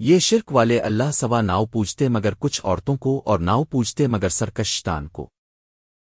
یہ شرک والے اللہ سوا ناؤ پوجتے مگر کچھ عورتوں کو اور ناؤ پوجتے مگر سرکشتان کو۔